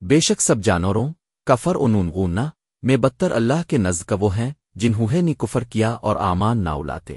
بے شک سب جانوروں، کفر و نونغونہ میں بدتر اللہ کے نزد کا وہ ہیں جنہوں نے کفر کیا اور آمان نہ الاتے۔